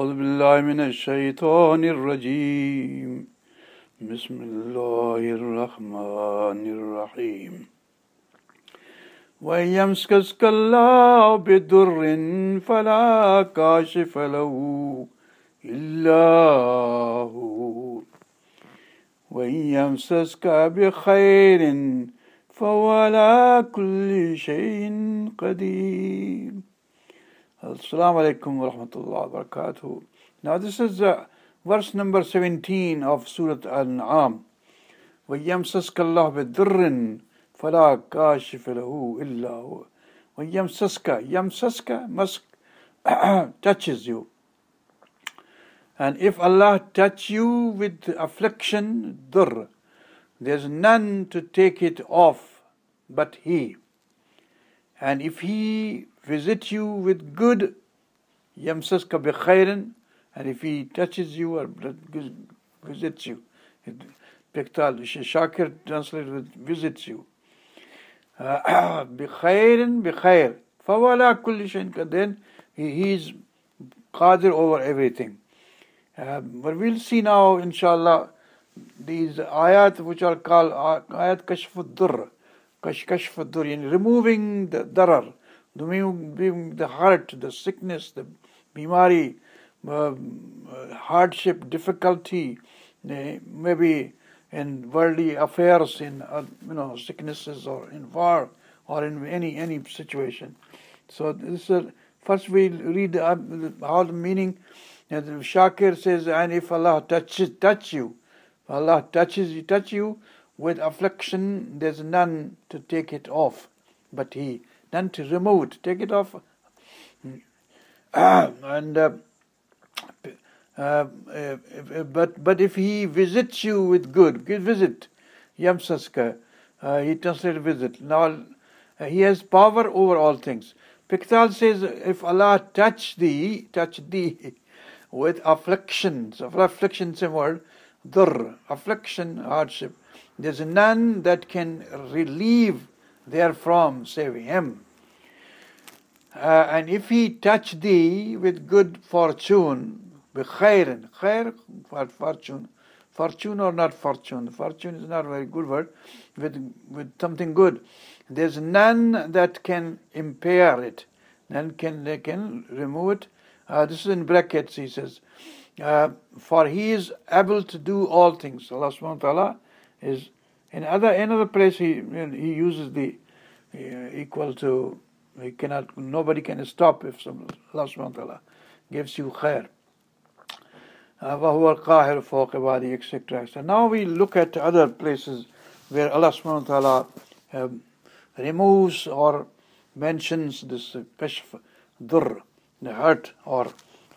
أعوذ بالله من الشيطان الرجيم. بسم الله الرحمن الرحيم. وإن يمسكسك الله بضر فلا كاشف له إلا هو. وإن يمسسك بخير فهو على كل شيء قدير. Assalamu alaikum wa rahmatullahi wa barakatuh. Now this is uh, verse number 17 of Surah Al-An'am. وَيَمْسَسْكَ اللَّهُ بِالضُّرٍّ فَلَا كَاشِفَ لَهُ إِلَّا هُوَ وَيَمْسَسْكَ Yamsaska musk touches you. And if Allah touch you with affliction, dur, there's none to take it off but He. And if He visit you with good, yamsaska bi khairin, and if he touches you or visits you, Pektal, Shakir translated with visits you. بخير بخير فولا كل شيء then he, he is qadir over everything uh, but we'll see now inshallah these ayat which are called ayat kashf ad-durr kashf ad-durr removing the darar the, the heart, the sickness, the bimari, uh, hardship, difficulty, uh, maybe in worldly affairs, in uh, you know sicknesses or in war or in any any situation. So this is first we read uh, how the meaning. And Shakir says, and if Allah touches touch you, Allah touches you touch you with affliction, there's none to take it off, but He then to remove it, take it off. and uh, uh, but but if he visits you with good, good visit, yamsaska, uh, he translated visit. Now uh, he has power over all things. Pickthall says, if Allah touch thee, touch thee with afflictions, affliction, same word, dur, affliction, hardship. There's none that can relieve therefrom save him. Uh, and if he touch thee with good fortune, بخير, khair for fortune, fortune or not fortune, fortune is not a very good word, with, with something good. There's none that can impair it, none can, they can remove it. Uh, this is in brackets, he says. Uh, for he is able to do all things. Allah subhanahu wa ta'ala is in other another place he he uses the uh, equal to he cannot nobody can stop if some, Allah subhanahu wa ta'ala gives you khair. وهو القاهر فوق عباده etc. So now we look at other places where Allah subhanahu wa ta'ala um, removes or mentions this kashf dur, the hurt or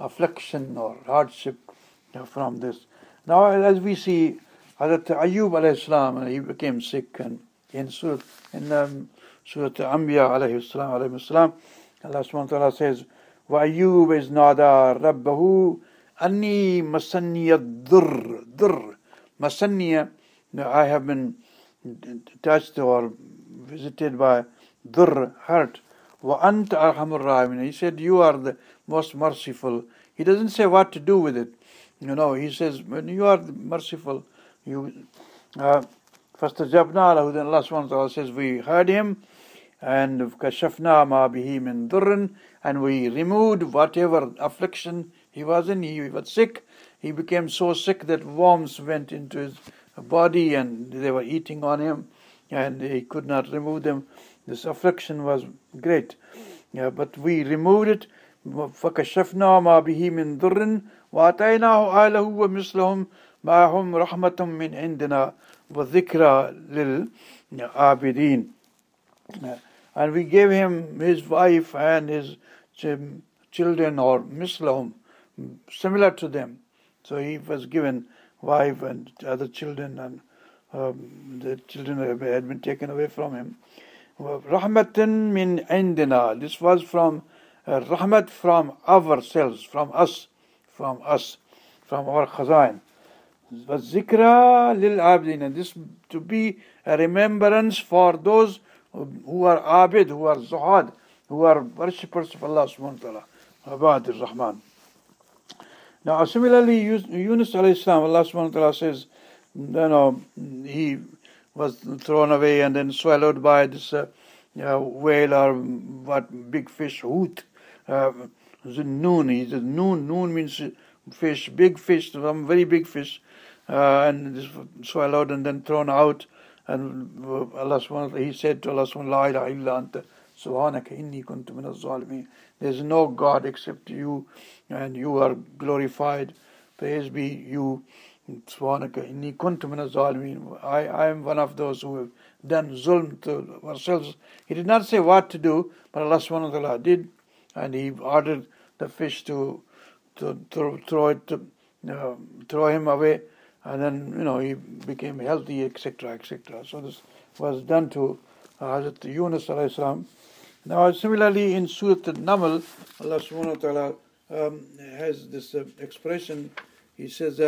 affliction or hardship from this. Now as we see Hazrat Ayyub alayhi salam, he became sick and in Surah, in um, Surah Anbiya alayhi salam, alayhi salam, Allah subhanahu wa ta'ala says, وَأَيُّوبَ إِذْ نَادَى رَبَّهُ أَنِّي مَسَنِّيَ الضُّرْ dur Masanniya, I have been touched or visited by dur, hurt. وَأَنْتَ أَرْحَمُ الرَّاحِمِينَ He said, you are the most merciful. He doesn't say what to do with it. You know, he says, when you are merciful, you uh, فاستجبنا له then Allah subhanahu wa ta'ala says we heard him and كشفنا ما به من ضر and we removed whatever affliction he was in he was sick he became so sick that worms went into his body and they were eating on him and he could not remove them this affliction was great yeah, but we removed it فكشفنا ما به من ضر وآتيناه آله ومثلهم معهم رحمة من عندنا وذكرى للعابدين and we gave him his wife and his children or mislahum similar to them so he was given wife and other children and um, the children had been taken away from him rahmatan min indina this was from uh, rahmat from ourselves from us from us from our khazain Zikra lil abdin, and this to be a remembrance for those who are abid, who are zuhad, who are worshippers of Allah subhanahu wa ta'ala. Abad rahman Now, similarly, Yunus alayhi salam, Allah subhanahu wa ta'ala says, you know, he was thrown away and then swallowed by this uh, uh, whale or what big fish, hoot. Uh, noon, he says noon, noon means fish, big fish, some very big fish, uh, and swallowed and then thrown out. And Allah subhanahu he said to Allah subhanahu wa ta'ala, illa anta subhanaka inni kuntu min There's no God except you, and you are glorified. Praise be you. Subhanaka inni kuntu min I, I am one of those who have done zulm to ourselves. He did not say what to do, but Allah ta'ala did, and He ordered the fish to to throw, throw it, to, uh, throw him away, and then you know he became healthy, etc., etc. So this was done to uh, Hazrat Yunus salam. Now similarly in Surah Al-Naml, Allah Subhanahu wa Taala um, has this uh, expression. He says,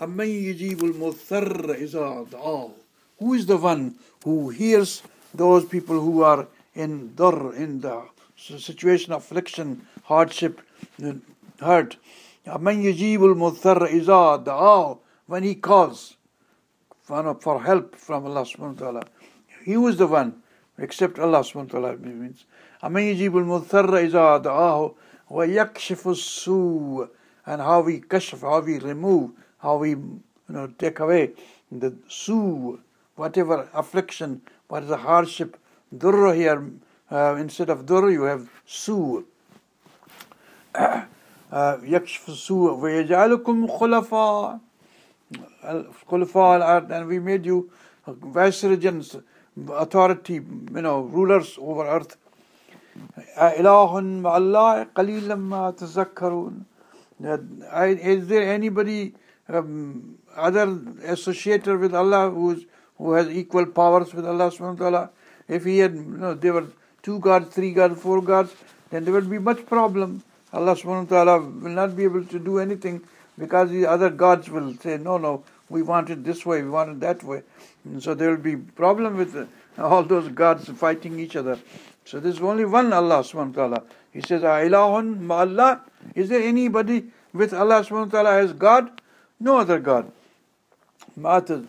"Hamman yijibul mudhar izad Who is the one who hears those people who are in dar in the situation of affliction, hardship, hurt? Hamman yijibul mudhar izad when he calls for help from Allah subhanahu wa ta'ala. He was the one, except Allah subhanahu wa ta'ala means. أمن يجيب المضطر إذا دعاه ويكشف السوء and how we kashf, how we remove, how we you know take away the su, whatever affliction, what is the hardship. Durra here, uh, instead of durra you have su. يكشف السوء ويجعلكم خلفاء خلفاء الأرض and we made you viceregents authority you know rulers over earth إله مع الله قليلا ما تذكرون is there anybody um, other associated with Allah who's who has equal powers with Allah subhanahu wa ta'ala if he had you know there were two gods three gods four gods then there would be much problem Allah subhanahu wa ta'ala will not be able to do anything because the other gods will say, no, no, we want it this way, we want it that way. And so there will be problem with uh, all those gods fighting each other. So there's only one Allah subhanahu wa ta'ala. He says, Ilahun Allah. Is there anybody with Allah subhanahu wa ta'ala as God? No other God. Little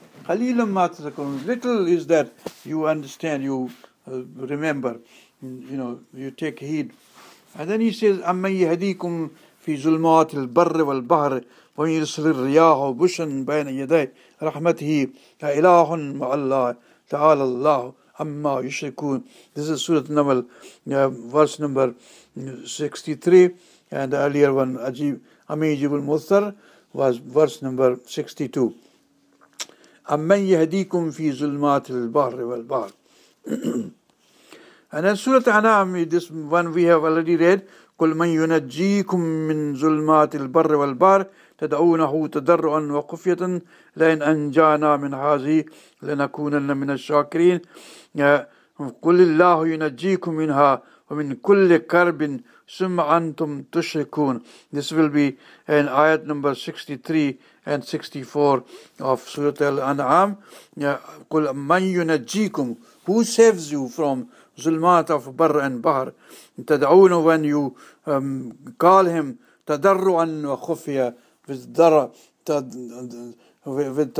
is that you understand, you uh, remember, you know, you take heed. And then he says, أَمَّن يَهْدِيكُمْ فِي ظُلْمَاتِ الْبَرِّ وَالْبَحْرِ وَيُرْسِلِ الرِّيَاحَ بُشًّا بَيْنَ يَدَيْ رَحْمَتِهِ إِلَٰهٌ مَعَ اللَّهِ تَعَالَى اللَّهُ أَمَّا يُشْرِكُونَ This is Surah Naml, uh, verse number 63, and the earlier one, Ajib, Amijibul Muthar, was verse number 62. أَمَّن يَهْدِيكُمْ فِي ظُلْمَاتِ الْبَحْرِ وَالْبَحْرِ And then Surah An'am, this one we have already read, قل من ينجيكم من ظلمات البر والبحر تدعونه تضرعا وخفية. لئن أنجانا من هذه لنكونن من الشاكرين. قل الله ينجيكم منها ومن كل كرب. ثم أنتم تشركون. This will be in ayat number 63 and 64 of Surah Al-An'am. قل من ينجيكم. Who saves you from zulmat of bar and bahr. تدعونه when you um, call him تضرعا وخفية with dara, with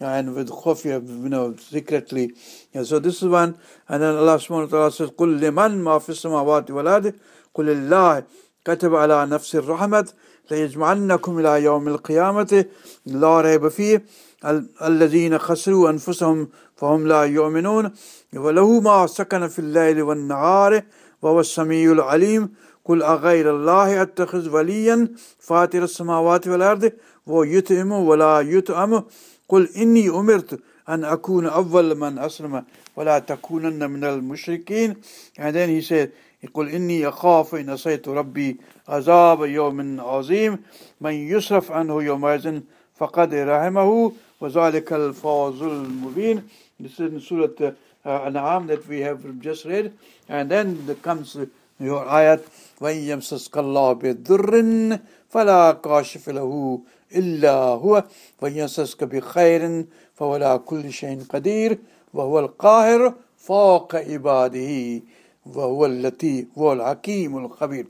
and with khufya, you know, secretly. Yeah, so this is one. And then Allah subhanahu wa ta'ala says, قُلْ لِمَنْ مَا فِي السَّمَاوَاتِ وَالْأَرْضِ قُلِ اللَّهِ كتب على نفس الرحمة ليجمعنكم إلى يوم القيامة لا ريب فيه الذين خسروا أنفسهم فهم لا يؤمنون وله ما سكن في الليل والنهار وهو السميع العليم. قل أغير الله أتخذ وليا فاتر السماوات والأرض ويتئم ولا يتأم قل إني أمرت أن أكون أول من أسلم ولا تكونن من المشركين. and then he said قل إني أخاف إن أصيت ربي عذاب يوم عظيم. من يصرف عنه يومئذ فقد رحمه وذلك الفوز المبين. This is in Surah uh, An'am that we have just read. And then there comes your ayat, وَإِن يَمْسَسْكَ اللَّهُ بِضُرٍّ فَلَا كَاشِفَ لَهُ إِلَّا هُوَ وَإِن يَمْسَسْكَ بِخَيْرٍ فَهُوَ عَلَى كُلِّ شَيْءٍ قَدِيرٌ وَهُوَ الْقَاهِرُ فَوْقَ عِبَادِهِ وَهُوَ اللَّطِيفُ وَهُوَ الْحَكِيمُ الْخَبِيرُ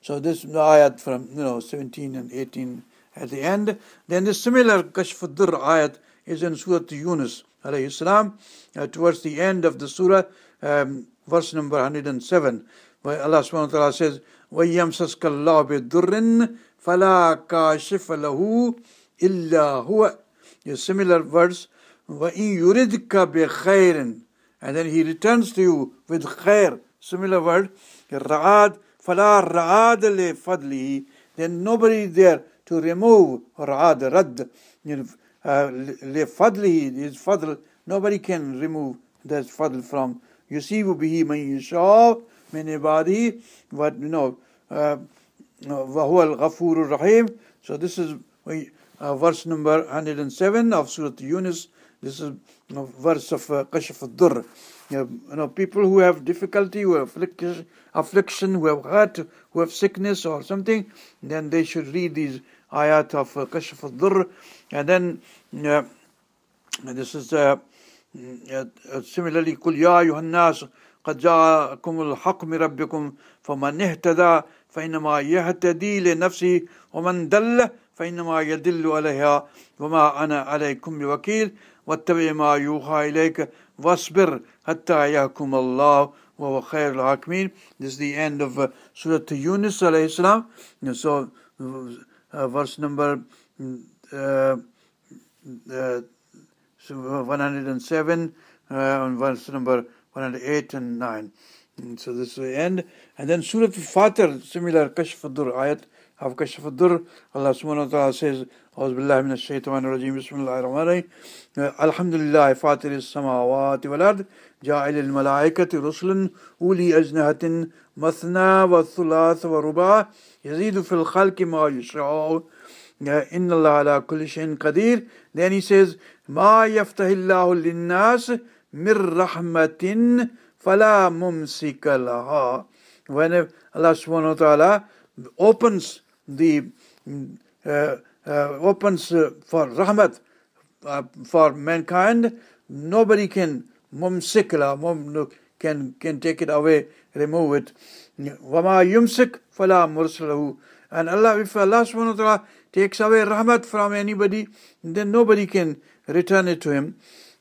So this ayat from you know 17 and 18 at the end. Then the similar Kashf al-Dur ayat is in Surah Yunus alayhi salam, uh, towards the end of the surah, um, verse number 107, where Allah subhanahu wa ta'ala says, وَيَمْسَسْكَ اللَّهُ بِالدُّرٍّ فَلَا كَاشِفَ لَهُ إِلَّا هُوَ Similar words, وَإِن يُرِدْكَ بِخَيْرٍ And then he returns to you with khair. Similar word, رَعَاد فَلَا رَعَاد لِفَضْلِهِ Then nobody there to remove رَعَاد, رَد. You know, لفضله his fadl nobody can remove that fadl from يصيب به من يشاء من عباده but you know uh, وهو الغفور الرحيم so this is uh, verse number 107 of Surah Yunus this is you know, verse of uh, Kashf al-Dur you know, people who have difficulty, who have affliction, affliction, who have hurt, who have sickness or something, then they should read these ayat of uh, Kashf al-Dur and then uh, this is uh, uh, similarly قل يا أيها الناس قد جاءكم الحق من ربكم فمن اهتدى فإنما يهتدي لنفسه ومن دل فإنما يدل عليها وما أنا عليكم بوكيل واتبع ما يوحى إليك واصبر حتى يحكم الله وهو خير الحاكمين This is the end of uh, Surah Yunus alayhi salam. So, uh, verse number uh, uh, 107 uh, on verse number 108 and 9. And so this is the end. And then Surah Al-Fatir, similar Kashf al-Dur ayat of Kashf al-Dur, Allah subhanahu wa ta'ala says, أعوذ بالله من الشيطان الرجيم بسم الله الرحمن الرحيم الحمد لله فاطر السماوات والأرض جاعل الملائكة رسلا أولي أجنحة مثنى والثلاث ورباع يزيد في الخلق ما يشاء إن الله على كل شيء قدير then he says ما يفتح الله للناس من رحمة فلا ممسك لها when Allah subhanahu wa ta'ala opens the uh, uh, opens uh, for rahmat uh, for mankind nobody can mumsik mum can can take it away remove it wama yumsik fala mursalahu and Allah if Allah subhanahu wa ta'ala takes away rahmat from anybody, then nobody can return it to him.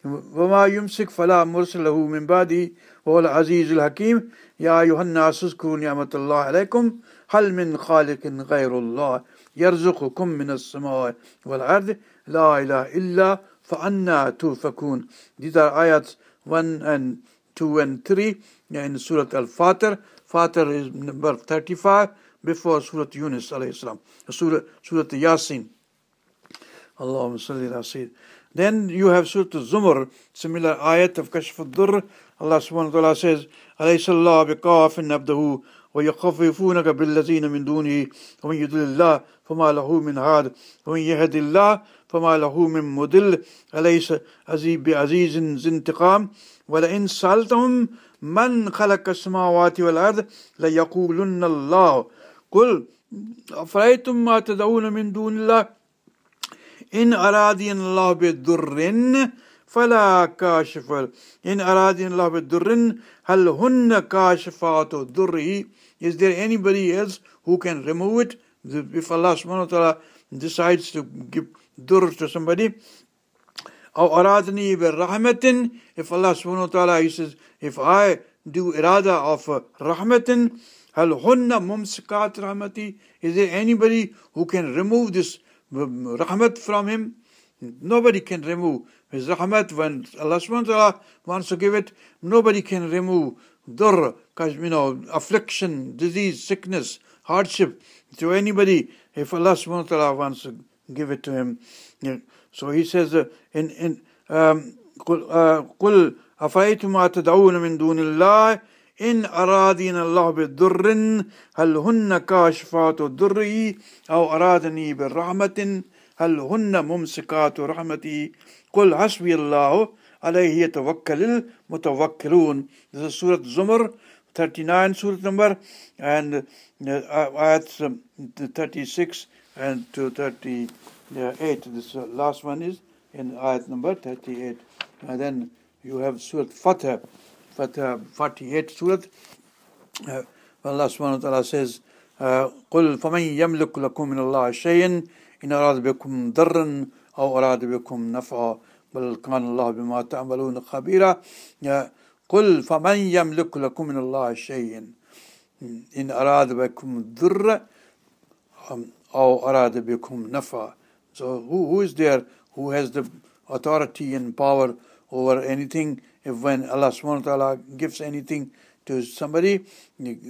وما يمسك فلا مرسل له من بعده وهو العزيز الحكيم يا أيها الناس اذكروا نعمة الله عليكم هل من خالق غير الله يرزقكم من السماء والأرض لا إله إلا فأنا توفكون These are ayats 1 and 2 and 3 in Surah Al-Fatir. Fatir is number 35 Before Surah Yunus alayhi salam, Surah, Surah Yasin. Allahumma salli ala Sayyid. Then you have Surah Zumar, similar ayat of Kashf al-Durr. Allah subhanahu wa ta'ala says, أليس الله بقاف عبده ويخففونك بالذين من دونه ومن يضل الله فما له من هاد ومن يهد الله فما له من مضل أليس بعزيز ذي انتقام ولئن سألتهم من خلق السماوات والأرض ليقولن الله قل أفرأيتم ما تدعون من دون الله إن أرادي الله بضر فلا كاشف إن أرادي الله بضر هل هن كاشفات ضره Is there anybody else who can remove it? If Allah subhanahu wa ta'ala decides to give dur to somebody, أو أرادني برحمة If Allah subhanahu wa ta'ala he says, if I do irada of rahmatin, هل هن ممسكات رحمتي Is there anybody who can remove this rahmat from him? Nobody can remove his rahmat when Allah subhanahu wa ta'ala wants to give it. Nobody can remove dur, you know, affliction, disease, sickness, hardship to anybody if Allah subhanahu wa ta'ala wants to give it to him. So he says uh, in in um, قل أفرأيتم ما تدعون من دون الله إن أرادنا الله بضر هل هن كاشفات ضره أو أرادني برحمة هل هن ممسكات رحمتي قل حسبي الله عليه يتوكل المتوكلون This is Surah Zumar 39 Surah number and uh, ayats um, 36 and to 38 this uh, last one is in ayat number 38 and then you have Surah Fatah uh, 48 Surah, uh, Allah subhanahu wa ta'ala says, قل فمن يملك لكم من الله شيئا إن أراد بكم ضرا أو أراد بكم نفعا بل كان الله بما تعملون خبيرا. قل فمن يملك لكم من الله شيئا إن أراد بكم ضر أو أراد بكم نفعا. So who, who is there who has the authority and power over anything if when Allah subhanahu wa ta'ala gives anything to somebody,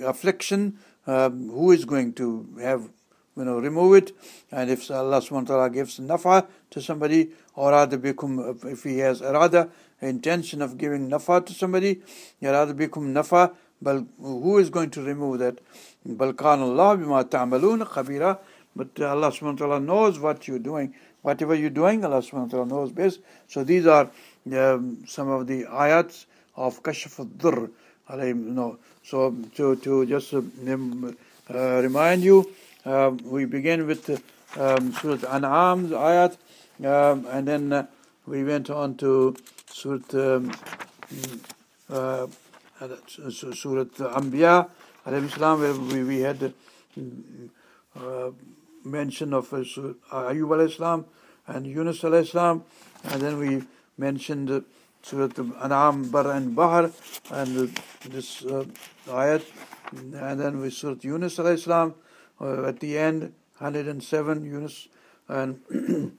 affliction, um, who is going to have, you know, remove it? And if Allah subhanahu wa ta'ala gives nafa to somebody, or rather become, if he has a rather intention of giving nafa to somebody, rather become nafa, but who is going to remove that? Balkan Allah bima ta'malun khabira. But Allah subhanahu wa ta'ala knows what you're doing. Whatever you're doing, Allah subhanahu wa ta'ala knows best. So these are um, some of the ayats of Kashf al-Dhur. You know, so to, to just uh, uh, remind you, uh, we begin with um, Surah An'am, ayat, um, and then uh, we went on to Surah um, uh, Surah Anbiya, salam, where we, we had uh, mention of uh, Ayub alayhi and Yunus al-Islam, and then we mentioned uh, Surah An'am, Bar and Bahar, and this uh, ayat, and then we Surah Yunus alayhi salam, uh, at the end, 107 Yunus, and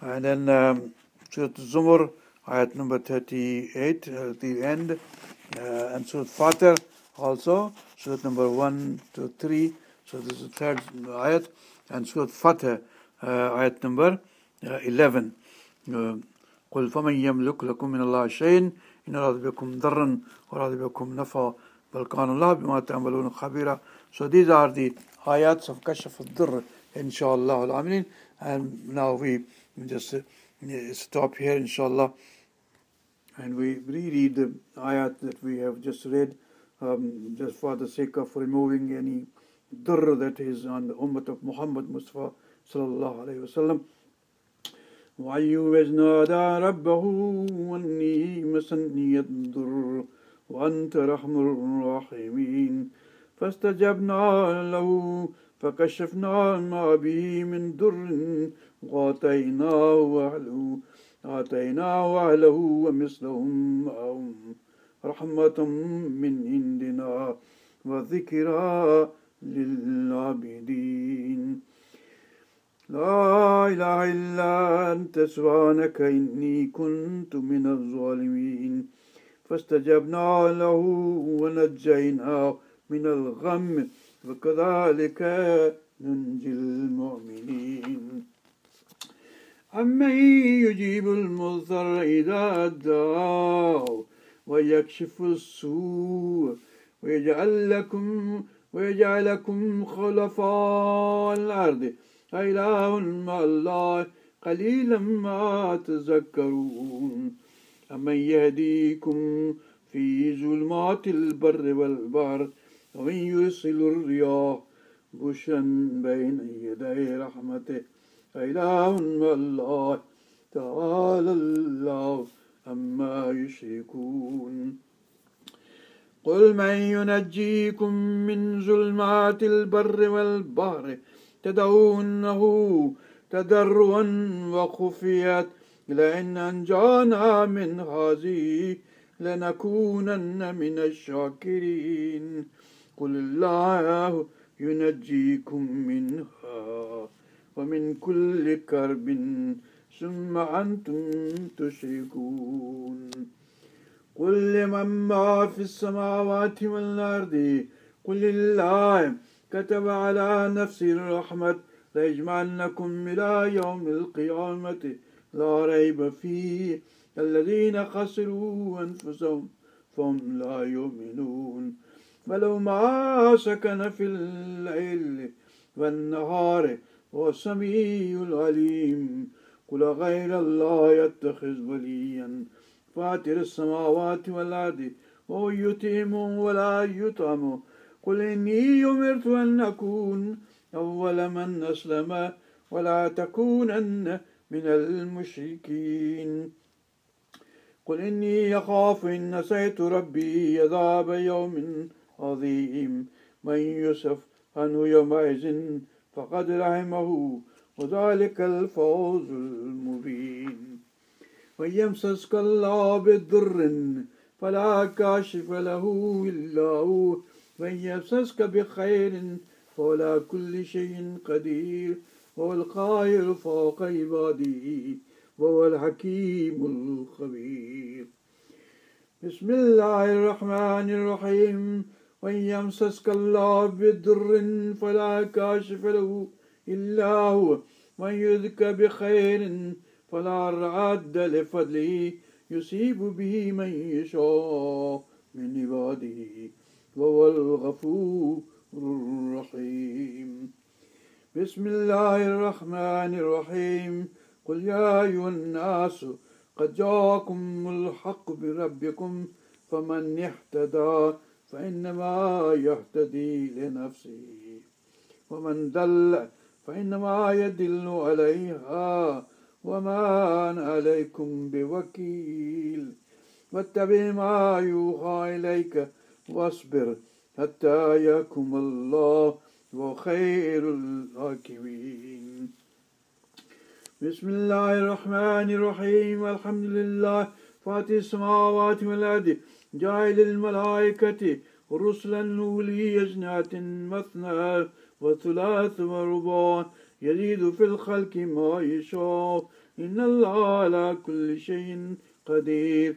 and then um, Surah Zumur, ayat number 38 at the end, uh, and Surah Fatir also, Surah number 1 to 3, so this is the third ayat, and Surah Fatih, uh, ayat number uh, 11. Uh, قل فمن يملك لكم من الله شيء إن أراد بكم ضرا وأراد بكم نفعا بل كان الله بما تعملون خبيرا So these are the ayats of Kashf al-Durr inshallah and now we just uh, stop here inshallah and we reread the ayat that we have just read um, just for the sake of removing any durr that is on the ummah of Muhammad Mustafa sallallahu alayhi wa وأيوب إذ نادى ربه أني مسني الضر وأنت رحم الراحمين. فاستجبنا له فكشفنا ما به من ضر وآتيناه أهله آتيناه أهله ومثلهم معهم رحمة من عندنا وذكرى للعابدين. لا إله إلا أنت سبحانك إني كنت من الظالمين. فاستجبنا له ونجيناه من الغم وكذلك ننجي المؤمنين. أمن يجيب المضطر إذا دعاه ويكشف السوء ويجعل لكم ويجعلكم خلفاء الأرض. إله مع الله قليلا ما تذكرون. أمن يهديكم في ظلمات البر والبحر ومن يرسل الرياح بشرا بين يدي رحمته. إله مع الله تعالى الله أما يشركون. قل من ينجيكم من ظلمات البر والبحر تدعونه تضرعا وخفيات لئن أنجانا من هذه لنكونن من الشاكرين. قل الله ينجيكم منها ومن كل كرب ثم أنتم تشركون. قل لمن ما في السماوات والأرض؟ قل الله كتب على نفسه الرحمة ليجمعنكم إلى يوم القيامة. لا ريب فيه الذين خسروا أنفسهم فهم لا يؤمنون. ولو ما سكن في الليل والنهار هو السميع العليم. قل غير الله يتخذ وليا. فاتر السماوات والأرض وهو يتيم ولا يطعم. قل إني أمرت أن أكون أول من أسلم ولا تكونن من المشركين. قل إني أخاف إن نسيت ربي عذاب يوم عظيم. من يسف عنه يومئذ فقد رحمه وذلك الفوز المبين. ويمسسك الله بالضر فلا كاشف له إلا هو. وإن يمسسك بخير فعلى كل شيء قدير هو القاهر فوق عباده وهو الحكيم الخبير. بسم الله الرحمن الرحيم. وإن يمسسك الله بضر فلا كاشف له إلا هو. وإن يذك بخير فلا راد لفضله. يصيب به من يشاء من عباده. وهو الغفور الرحيم بسم الله الرحمن الرحيم قل يا أيها الناس قد جاءكم الحق بربكم فمن اهتدى فإنما يهتدي لنفسه ومن دل فإنما يدل عليها وما أنا عليكم بوكيل واتبع ما يوحى إليك واصبر حتى يحكم الله وخير الحاكمين. بسم الله الرحمن الرحيم. الحمد لله. فاتح السماوات والأرض. جاعل الملائكة رسلا أولي أجنحة مثنى وثلاث ورباع. يزيد في الخلق ما يشاء. إن الله على كل شيء قدير.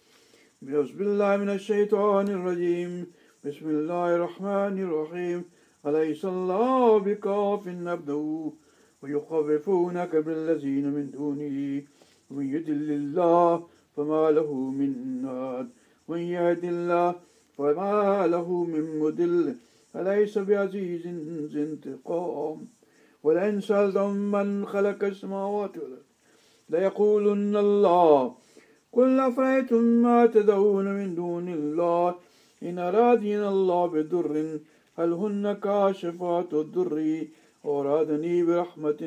بسم الله من الشيطان الرجيم. بسم الله الرحمن الرحيم. أليس الله بكاف عبده ويخوفونك بالذين من دونه؟ ومن يدل الله فما له من ناد. ومن يهد الله فما له من مدل. أليس بعزيز انتقام؟ ولئن سألتم من خلق السماوات والأرض ليقولن الله قل أفرأيتم ما تدعون من دون الله؟ إن أرادنا الله بضر هل هن كاشفات الضر؟ أرادني برحمة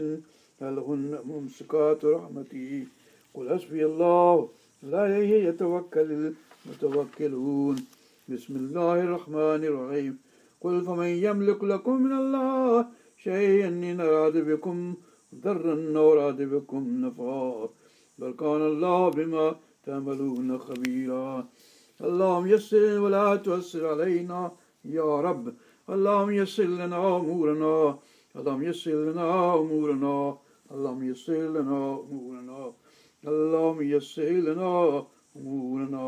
هل هن ممسكات رحمتي؟ قل حسبي الله لا إليه يتوكل المتوكلون. بسم الله الرحمن الرحيم. قل فمن يملك لكم من الله شيئا إن أراد بكم ضرا أو أراد بكم نفعا. بل كان الله بما تعملون خبيرا. اللهم يسر ولا تؤسر علينا يا رب. اللهم يسر لنا أمورنا. اللهم يسر لنا أمورنا. اللهم يسر لنا أمورنا. اللهم يسر لنا أمورنا.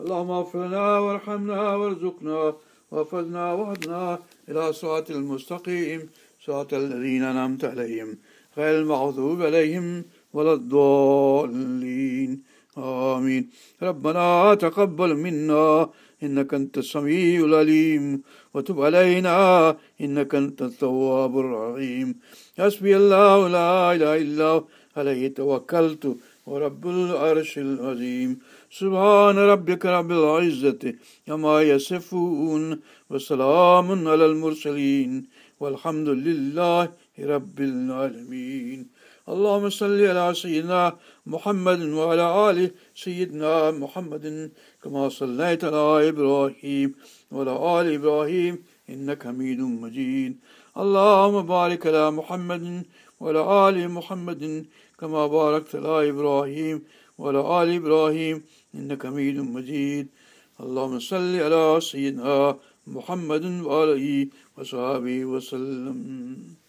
اللهم اغفر لنا وارحمنا وارزقنا واحفظنا واهدنا إلى صراط المستقيم. صراط الذين أنعمت عليهم غير المغضوب عليهم ولا الضالين. آمين. ربنا تقبل منا إنك أنت السميع العليم. وتب علينا إنك أنت التواب الرحيم. حسبي الله لا إله إلا عليه توكلت ورب العرش العظيم. سبحان ربك رب العزة عما يصفون وسلام على المرسلين والحمد لله رب العالمين. اللهم صل على سيدنا محمد وعلى آل سيدنا محمد كما صليت على إبراهيم وعلى آل إبراهيم إنك حميد مجيد. اللهم بارك على محمد وعلى آل محمد كما باركت على إبراهيم وعلى آل إبراهيم إنك حميد مجيد. اللهم صل على سيدنا محمد وآله وصحبه وسلم.